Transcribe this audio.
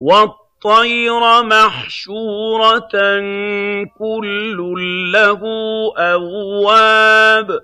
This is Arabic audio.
وَالطَّيْرَ مَحْشُورَةً ۖ كُلٌّ لَّهُ أَوَّابٌ.